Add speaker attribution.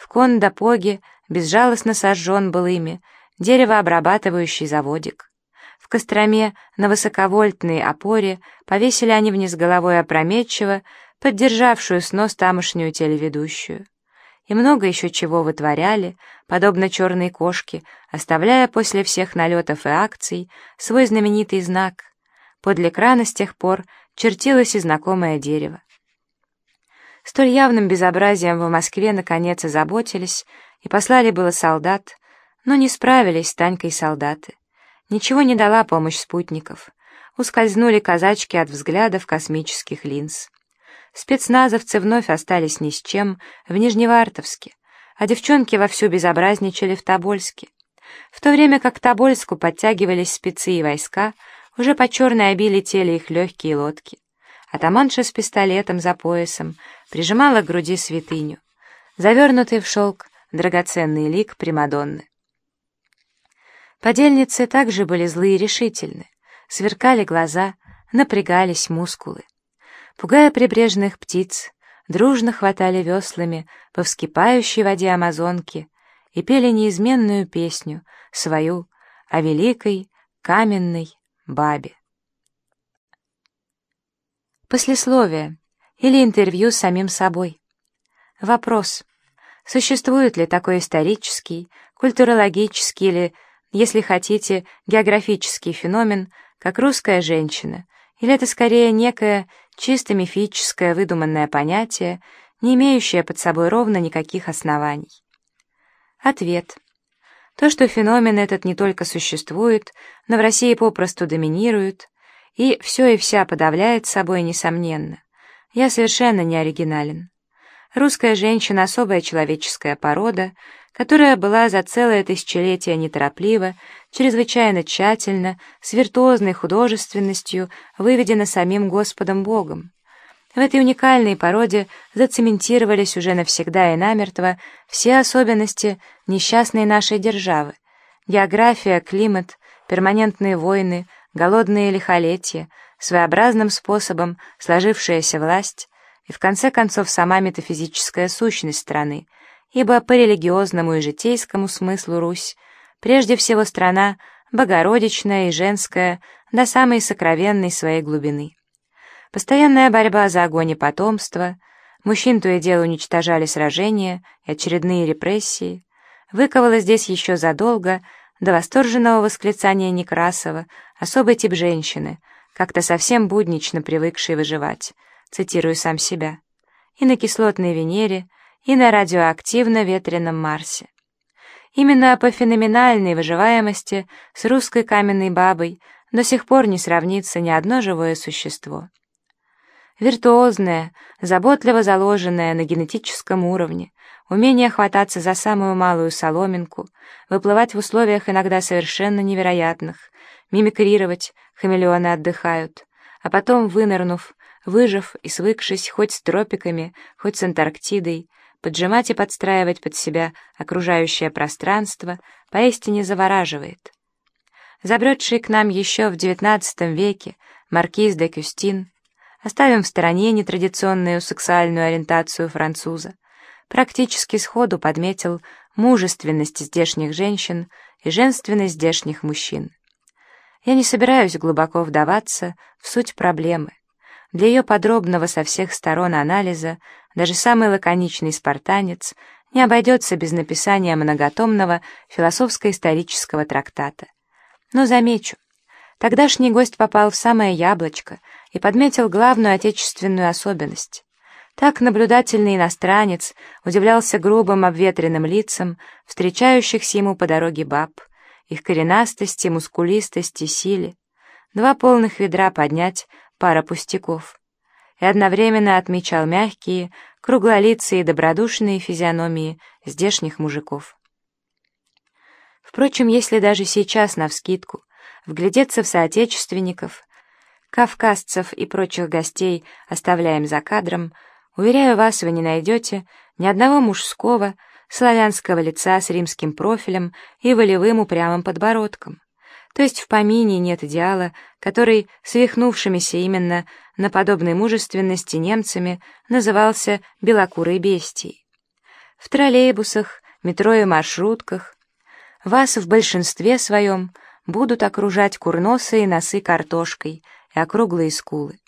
Speaker 1: В Кондопоге безжалостно сожжен был ими деревообрабатывающий заводик. В Костроме на высоковольтной опоре повесили они вниз головой опрометчиво, поддержавшую снос тамошнюю телеведущую. И много еще чего вытворяли, подобно черной кошке, оставляя после всех налетов и акций свой знаменитый знак. Подле крана с тех пор чертилось и знакомое дерево. Столь явным безобразием в Москве наконец озаботились и послали было солдат, но не справились с Танькой солдаты. Ничего не дала помощь спутников. Ускользнули казачки от взглядов космических линз. Спецназовцы вновь остались ни с чем в Нижневартовске, а девчонки вовсю безобразничали в Тобольске. В то время как к Тобольску подтягивались спецы и войска, уже по черной оби летели их легкие лодки. Атаманша с пистолетом за поясом прижимала к груди святыню, завернутый в шелк драгоценный лик Примадонны. Подельницы также были злые и решительны, сверкали глаза, напрягались мускулы. Пугая прибрежных птиц, дружно хватали веслами по вскипающей воде Амазонки и пели неизменную песню, свою, о великой каменной бабе. Послесловие или интервью с самим собой. Вопрос. Существует ли такой исторический, культурологический или, если хотите, географический феномен, как русская женщина, или это скорее некое чисто мифическое выдуманное понятие, не имеющее под собой ровно никаких оснований? Ответ. То, что феномен этот не только существует, но в России попросту доминирует, и все и вся подавляет собой, несомненно. Я совершенно не оригинален. Русская женщина — особая человеческая порода, которая была за целое тысячелетие неторопливо, чрезвычайно тщательно, с виртуозной художественностью выведена самим Господом Богом. В этой уникальной породе зацементировались уже навсегда и намертво все особенности несчастной нашей державы. География, климат, перманентные войны — голодные лихолетия, своеобразным способом сложившаяся власть и, в конце концов, сама метафизическая сущность страны, ибо по религиозному и житейскому смыслу Русь прежде всего страна богородичная и женская до самой сокровенной своей глубины. Постоянная борьба за огонь и потомство, мужчин то и дело уничтожали сражения и очередные репрессии, выковала здесь еще задолго до восторженного восклицания Некрасова особый тип женщины, как-то совсем буднично привыкшей выживать, цитирую сам себя, и на кислотной Венере, и на радиоактивно-ветреном Марсе. Именно по феноменальной выживаемости с русской каменной бабой до сих пор не сравнится ни одно живое существо. Виртуозное, заботливо заложенное на генетическом уровне, умение хвататься за самую малую соломинку, выплывать в условиях иногда совершенно невероятных, мимикрировать, хамелеоны отдыхают, а потом, вынырнув, выжив и свыкшись хоть с тропиками, хоть с Антарктидой, поджимать и подстраивать под себя окружающее пространство поистине завораживает. Забредший к нам еще в XIX веке маркиз де Кюстин Оставим в стороне нетрадиционную сексуальную ориентацию француза. Практически сходу подметил мужественность здешних женщин и женственность здешних мужчин. Я не собираюсь глубоко вдаваться в суть проблемы. Для ее подробного со всех сторон анализа даже самый лаконичный спартанец не обойдется без написания многотомного философско-исторического трактата. Но замечу, тогдашний гость попал в самое яблочко — и подметил главную отечественную особенность. Так наблюдательный иностранец удивлялся грубым обветренным лицам, встречающихся ему по дороге баб, их коренастости, мускулистости, силе. Два полных ведра поднять, пара пустяков. И одновременно отмечал мягкие, круглолицые и добродушные физиономии здешних мужиков. Впрочем, если даже сейчас, навскидку, вглядеться в соотечественников, кавказцев и прочих гостей оставляем за кадром, уверяю вас, вы не найдете ни одного мужского, славянского лица с римским профилем и волевым упрямым подбородком. То есть в помине нет идеала, который, свихнувшимися именно на подобной мужественности немцами, назывался белокурой бестией. в троллейбусах, метро и маршрутках. Вас в большинстве своем будут окружать курносые носы картошкой и округлые скулы.